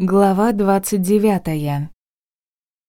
Глава 29.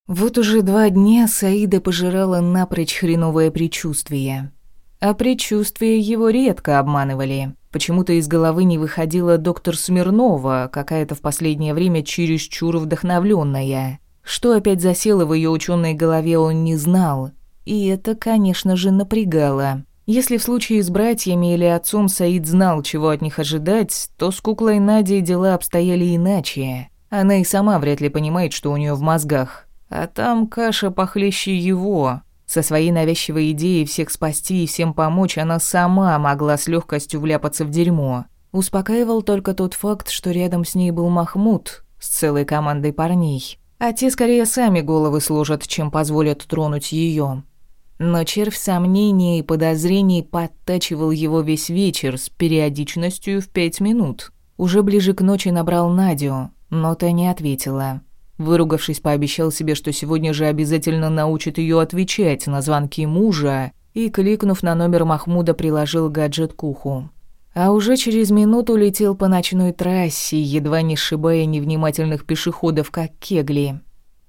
Вот уже два дня Саида пожирала напрочь хреновое предчувствие. А предчувствия его редко обманывали. Почему-то из головы не выходила доктор Смирнова, какая-то в последнее время чересчур вдохновленная. Что опять засело в ее ученой голове, он не знал. И это, конечно же, напрягало. Если в случае с братьями или отцом Саид знал, чего от них ожидать, то с куклой Надей дела обстояли иначе. Она и сама вряд ли понимает, что у нее в мозгах. А там каша похлеще его. Со своей навязчивой идеей всех спасти и всем помочь она сама могла с легкостью вляпаться в дерьмо. Успокаивал только тот факт, что рядом с ней был Махмуд с целой командой парней. А те скорее сами головы сложат, чем позволят тронуть ее. Но червь сомнений и подозрений подтачивал его весь вечер с периодичностью в пять минут. Уже ближе к ночи набрал Надю, но та не ответила. Выругавшись, пообещал себе, что сегодня же обязательно научит ее отвечать на звонки мужа, и, кликнув на номер Махмуда, приложил гаджет к уху. А уже через минуту летел по ночной трассе, едва не сшибая невнимательных пешеходов, как кегли.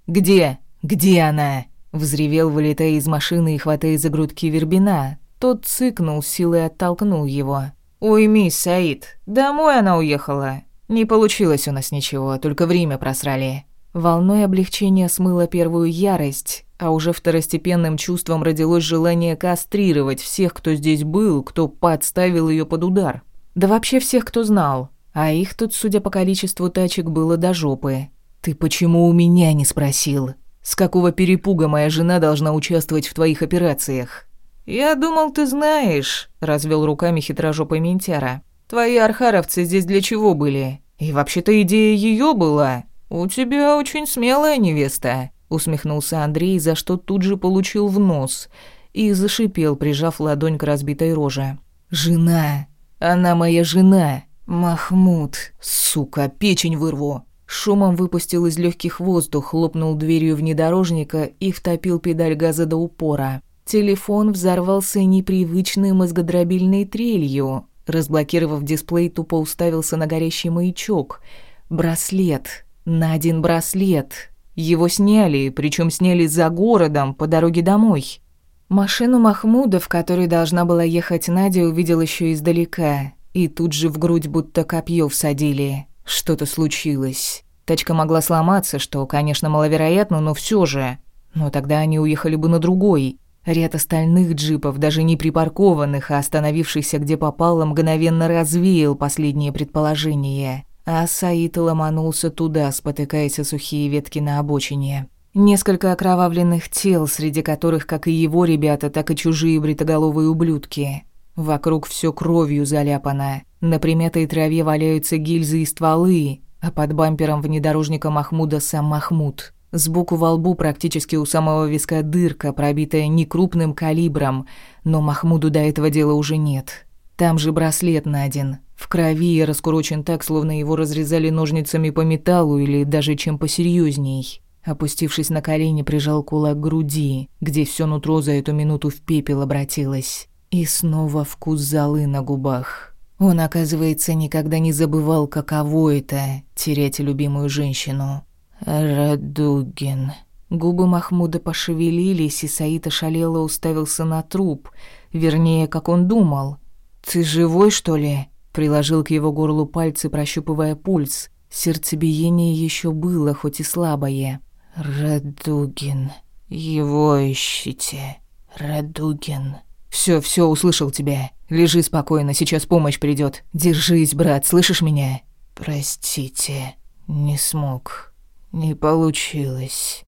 «Где? Где она?» — взревел, вылетая из машины и хватая за грудки Вербина. Тот цыкнул, силой оттолкнул его. «Уймись, Саид, домой она уехала. Не получилось у нас ничего, только время просрали. Волной облегчения смыло первую ярость, а уже второстепенным чувством родилось желание кастрировать всех, кто здесь был, кто подставил ее под удар. Да вообще всех, кто знал. А их тут, судя по количеству тачек, было до жопы. «Ты почему у меня не спросил? С какого перепуга моя жена должна участвовать в твоих операциях?» «Я думал, ты знаешь», — развел руками хитрожопый ментяра. Твои архаровцы здесь для чего были? И вообще-то идея ее была. У тебя очень смелая невеста», — усмехнулся Андрей, за что тут же получил в нос и зашипел, прижав ладонь к разбитой роже. «Жена! Она моя жена! Махмуд! Сука, печень вырву!» Шумом выпустил из легких воздух, хлопнул дверью внедорожника и втопил педаль газа до упора. Телефон взорвался непривычной мозгодробильной трелью, Разблокировав дисплей, тупо уставился на горящий маячок. Браслет. Надин браслет. Его сняли, причем сняли за городом, по дороге домой. Машину Махмуда, в которой должна была ехать Надя, увидел еще издалека. И тут же в грудь будто копье всадили. Что-то случилось. Тачка могла сломаться, что, конечно, маловероятно, но все же. Но тогда они уехали бы на другой. Ряд остальных джипов, даже не припаркованных, а остановившихся где попало, мгновенно развеял последнее предположение. А Саид ломанулся туда, спотыкаясь о сухие ветки на обочине. Несколько окровавленных тел, среди которых как и его ребята, так и чужие бритоголовые ублюдки. Вокруг все кровью заляпано. На примятой траве валяются гильзы и стволы, а под бампером внедорожника Махмуда сам Махмуд. Сбоку во лбу практически у самого виска дырка, пробитая некрупным калибром, но Махмуду до этого дела уже нет. Там же браслет найден, в крови и раскурочен так, словно его разрезали ножницами по металлу или даже чем посерьезней. Опустившись на колени, прижал кулак к груди, где все нутро за эту минуту в пепел обратилось. И снова вкус золы на губах. Он, оказывается, никогда не забывал, каково это — терять любимую женщину. «Радугин». Губы Махмуда пошевелились, и Саид ошалело уставился на труп. Вернее, как он думал. «Ты живой, что ли?» Приложил к его горлу пальцы, прощупывая пульс. Сердцебиение еще было, хоть и слабое. «Радугин. Его ищите. Радугин». Все, все, услышал тебя. Лежи спокойно, сейчас помощь придет. Держись, брат, слышишь меня?» «Простите, не смог». Не получилось.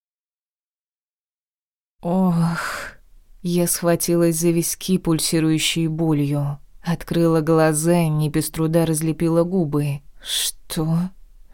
Ох, я схватилась за виски, пульсирующие болью. Открыла глаза, не без труда разлепила губы. Что?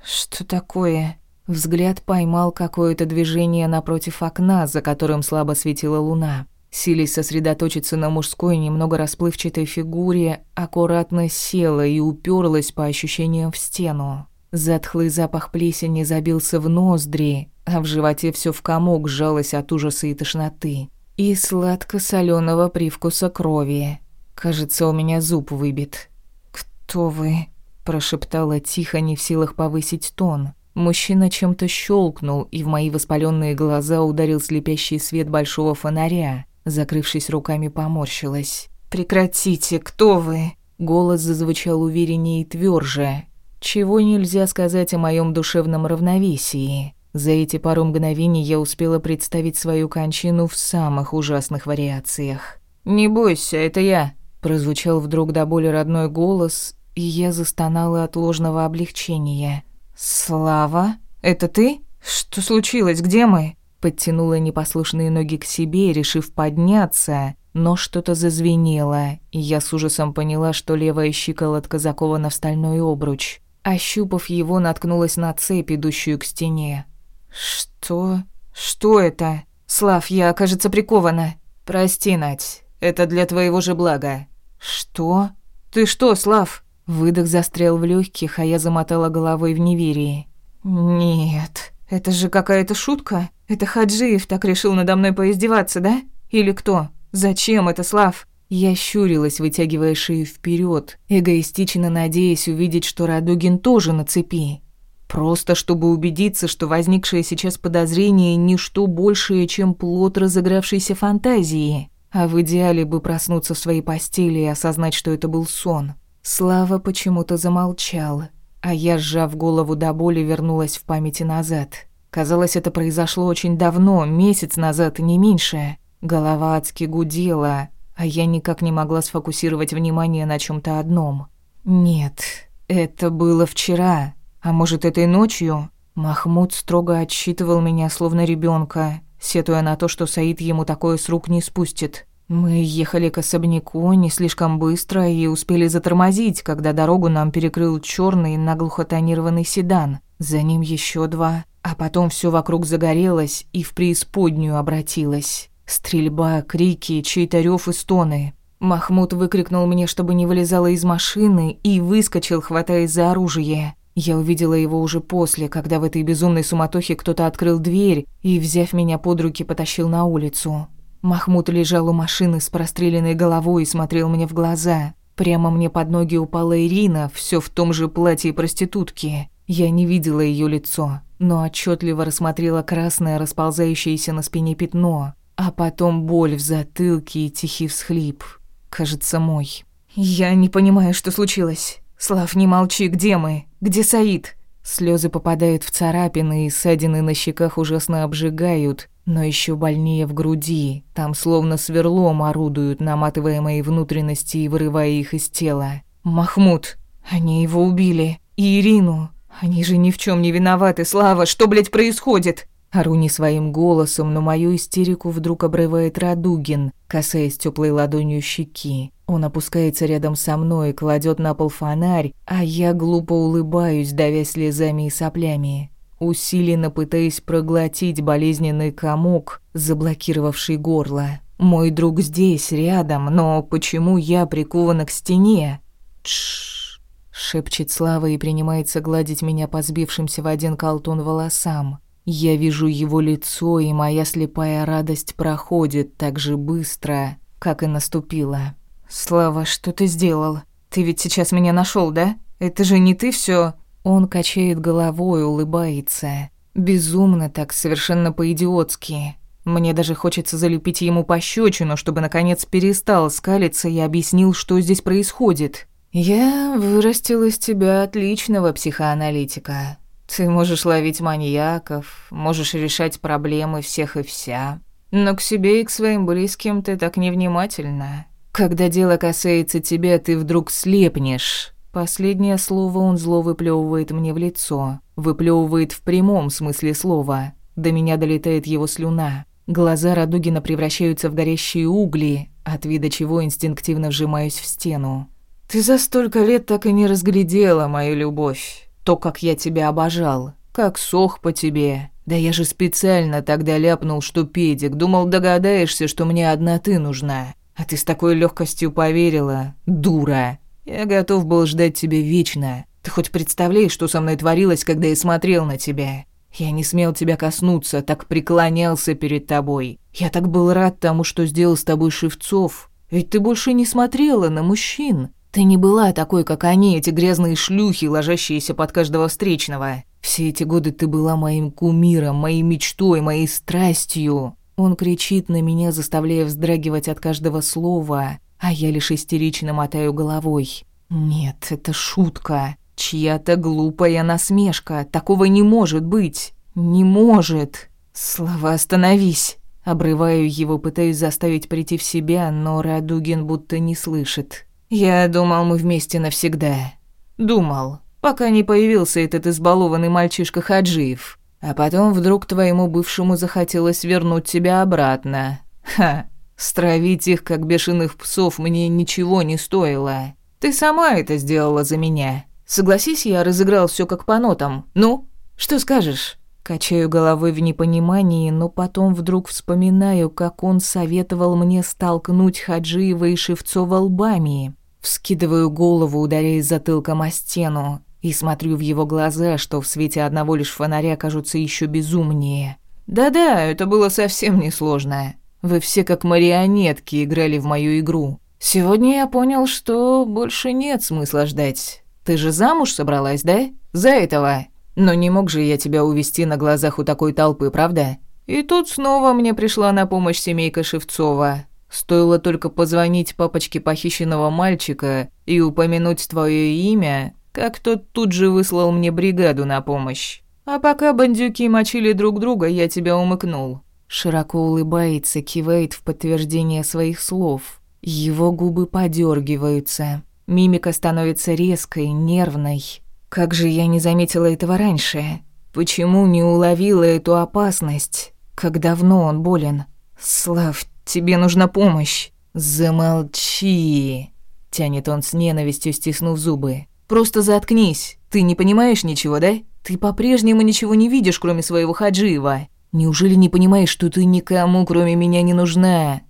Что такое? Взгляд поймал какое-то движение напротив окна, за которым слабо светила луна. Силясь сосредоточиться на мужской, немного расплывчатой фигуре, аккуратно села и уперлась по ощущениям в стену. Затхлый запах плесени забился в ноздри, а в животе все в комок сжалось от ужаса и тошноты. И сладко соленого привкуса крови. Кажется, у меня зуб выбит. «Кто вы?» – прошептала тихо, не в силах повысить тон. Мужчина чем-то щелкнул, и в мои воспаленные глаза ударил слепящий свет большого фонаря. Закрывшись руками, поморщилась. «Прекратите, кто вы?» Голос зазвучал увереннее и тверже. Чего нельзя сказать о моем душевном равновесии. За эти пару мгновений я успела представить свою кончину в самых ужасных вариациях. «Не бойся, это я», — прозвучал вдруг до боли родной голос, и я застонала от ложного облегчения. «Слава? Это ты? Что случилось? Где мы?» Подтянула непослушные ноги к себе, решив подняться, но что-то зазвенело, и я с ужасом поняла, что левая щиколотка закована в стальной обруч. Ощупав его, наткнулась на цепь, идущую к стене. «Что? Что это? Слав, я, кажется, прикована». «Прости, Нать, это для твоего же блага». «Что? Ты что, Слав?» Выдох застрял в легких, а я замотала головой в неверии. «Нет, это же какая-то шутка. Это Хаджиев так решил надо мной поиздеваться, да? Или кто? Зачем это, Слав?» Я щурилась, вытягивая шею вперед, эгоистично надеясь увидеть, что Радугин тоже на цепи. Просто чтобы убедиться, что возникшее сейчас подозрение – ничто большее, чем плод разыгравшейся фантазии. А в идеале бы проснуться в своей постели и осознать, что это был сон. Слава почему-то замолчал, а я, сжав голову до боли, вернулась в памяти назад. Казалось, это произошло очень давно, месяц назад, не меньше. Голова адски гудела, а я никак не могла сфокусировать внимание на чем то одном. Нет, это было вчера, а может, этой ночью? Махмуд строго отсчитывал меня, словно ребенка, сетуя на то, что Саид ему такое с рук не спустит. Мы ехали к особняку не слишком быстро и успели затормозить, когда дорогу нам перекрыл черный наглухо тонированный седан. За ним еще два, а потом все вокруг загорелось и в преисподнюю обратилось. Стрельба, крики, чей-то рёв и стоны. Махмуд выкрикнул мне, чтобы не вылезала из машины, и выскочил, хватаясь за оружие. Я увидела его уже после, когда в этой безумной суматохе кто-то открыл дверь и, взяв меня под руки, потащил на улицу. Махмуд лежал у машины с простреленной головой и смотрел мне в глаза. Прямо мне под ноги упала Ирина, все в том же платье проститутки. Я не видела ее лицо, но отчетливо рассмотрела красное расползающееся на спине пятно, а потом боль в затылке и тихий всхлип. Кажется, мой. «Я не понимаю, что случилось. Слав, не молчи, где мы? Где Саид?» Слезы попадают в царапины, и ссадины на щеках ужасно обжигают, но еще больнее в груди. Там словно сверлом орудуют, наматывая мои внутренности и вырывая их из тела. «Махмуд! Они его убили! И Ирину! Они же ни в чем не виноваты, Слава! Что, блядь, происходит?» Ору не своим голосом, но мою истерику вдруг обрывает Радугин, касаясь теплой ладонью щеки. Он опускается рядом со мной, кладет на пол фонарь, а я глупо улыбаюсь, давя слезами и соплями усиленно пытаясь проглотить болезненный комок, заблокировавший горло. Мой друг здесь, рядом, но почему я прикована к стене? Тш, шепчет Слава и принимается гладить меня по сбившимся в один колтун волосам. Я вижу его лицо, и моя слепая радость проходит так же быстро, как и наступила. Слава, что ты сделал? Ты ведь сейчас меня нашел, да? Это же не ты все он качает головой, улыбается. Безумно так, совершенно по-идиотски. Мне даже хочется залепить ему пощечину, чтобы наконец перестал скалиться и объяснил, что здесь происходит. «Я вырастил из тебя отличного психоаналитика. Ты можешь ловить маньяков, можешь решать проблемы всех и вся. Но к себе и к своим близким ты так невнимательна. Когда дело касается тебя, ты вдруг слепнешь, Последнее слово он зло выплевывает мне в лицо. Выплевывает в прямом смысле слова. До меня долетает его слюна. Глаза Радугина превращаются в горящие угли, от вида чего инстинктивно вжимаюсь в стену. «Ты за столько лет так и не разглядела мою любовь. То, как я тебя обожал. Как сох по тебе. Да я же специально тогда ляпнул, что педик. Думал, догадаешься, что мне одна ты нужна. А ты с такой легкостью поверила. Дура!» Я готов был ждать тебя вечно. Ты хоть представляешь, что со мной творилось, когда я смотрел на тебя? Я не смел тебя коснуться, так преклонялся перед тобой. Я так был рад тому, что сделал с тобой Шевцов. Ведь ты больше не смотрела на мужчин. Ты не была такой, как они, эти грязные шлюхи, ложащиеся под каждого встречного. Все эти годы ты была моим кумиром, моей мечтой, моей страстью. Он кричит на меня, заставляя вздрагивать от каждого слова, а я лишь истерично мотаю головой. Нет, это шутка. Чья-то глупая насмешка. Такого не может быть. Не может. Слова, остановись. Обрываю его, пытаюсь заставить прийти в себя, но Радугин будто не слышит. Я думал, мы вместе навсегда. Думал, пока не появился этот избалованный мальчишка Хаджиев. А потом вдруг твоему бывшему захотелось вернуть тебя обратно. Ха, стравить их, как бешеных псов, мне ничего не стоило. Ты сама это сделала за меня. Согласись, я разыграл все как по нотам. Ну, что скажешь?» Качаю головой в непонимании, но потом вдруг вспоминаю, как он советовал мне столкнуть Хаджиева и Шевцова лбами. Вскидываю голову, ударяясь затылком о стену, и смотрю в его глаза, что в свете одного лишь фонаря кажутся еще безумнее. «Да-да, это было совсем несложно. Вы все как марионетки играли в мою игру. Сегодня я понял, что больше нет смысла ждать. Ты же замуж собралась, да? За этого. Но не мог же я тебя увести на глазах у такой толпы, правда? И тут снова мне пришла на помощь семейка Шевцова. Стоило только позвонить папочке похищенного мальчика и упомянуть твое имя, как тот тут же выслал мне бригаду на помощь. А пока бандюки мочили друг друга, я тебя умыкнул». Широко улыбается, кивает в подтверждение своих слов. Его губы подергиваются. Мимика становится резкой, нервной. Как же я не заметила этого раньше? Почему не уловила эту опасность? Как давно он болен? Слав, тебе нужна помощь. Замолчи. Тянет он с ненавистью, стиснув зубы. Просто заткнись. Ты не понимаешь ничего, да? Ты по-прежнему ничего не видишь, кроме своего Хаджиева. Неужели не понимаешь, что ты никому, кроме меня, не нужна?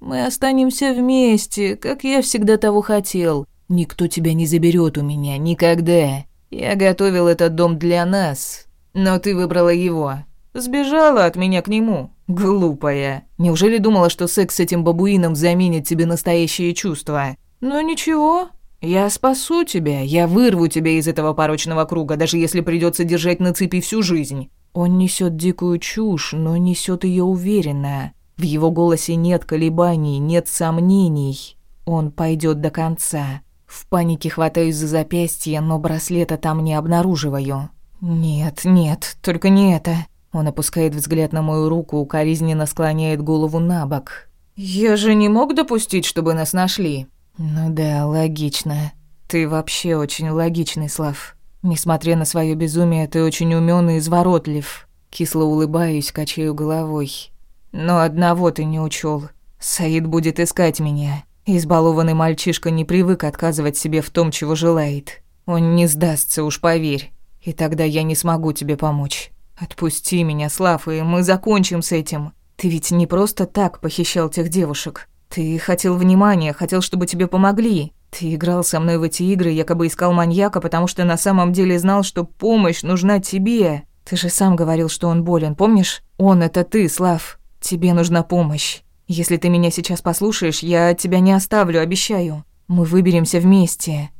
Мы останемся вместе, как я всегда того хотел. Никто тебя не заберет у меня, никогда. Я готовил этот дом для нас, но ты выбрала его. Сбежала от меня к нему. Глупая. Неужели думала, что секс с этим бабуином заменит тебе настоящие чувства? Ну ничего, я спасу тебя, я вырву тебя из этого порочного круга, даже если придется держать на цепи всю жизнь. Он несет дикую чушь, но несет ее уверенно. В его голосе нет колебаний, нет сомнений. Он пойдет до конца. В панике хватаюсь за запястье, но браслета там не обнаруживаю. «Нет, нет, только не это». Он опускает взгляд на мою руку, укоризненно склоняет голову на бок. «Я же не мог допустить, чтобы нас нашли». «Ну да, логично. Ты вообще очень логичный, Слав. Несмотря на свое безумие, ты очень умён и изворотлив». Кисло улыбаюсь, качаю головой. «Но одного ты не учёл. Саид будет искать меня. Избалованный мальчишка не привык отказывать себе в том, чего желает. Он не сдастся, уж поверь. И тогда я не смогу тебе помочь. Отпусти меня, Слав, и мы закончим с этим. Ты ведь не просто так похищал тех девушек. Ты хотел внимания, хотел, чтобы тебе помогли. Ты играл со мной в эти игры, якобы искал маньяка, потому что на самом деле знал, что помощь нужна тебе. Ты же сам говорил, что он болен, помнишь? Он — это ты, Слав. Тебе нужна помощь. Если ты меня сейчас послушаешь, я тебя не оставлю, обещаю. Мы выберемся вместе.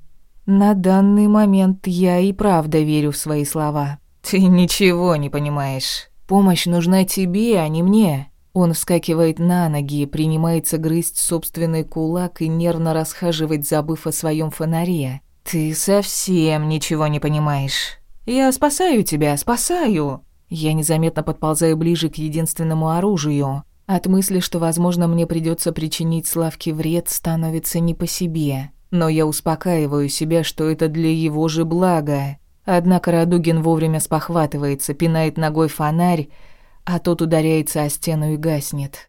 На данный момент я и правда верю в свои слова. Ты ничего не понимаешь. Помощь нужна тебе, а не мне. Он вскакивает на ноги, принимается грызть собственный кулак и нервно расхаживать, забыв о своем фонаре. Ты совсем ничего не понимаешь. Я спасаю тебя, спасаю. Я незаметно подползаю ближе к единственному оружию. От мысли, что, возможно, мне придется причинить Славке вред, становится не по себе. Но я успокаиваю себя, что это для его же блага. Однако Радугин вовремя спохватывается, пинает ногой фонарь, а тот ударяется о стену и гаснет.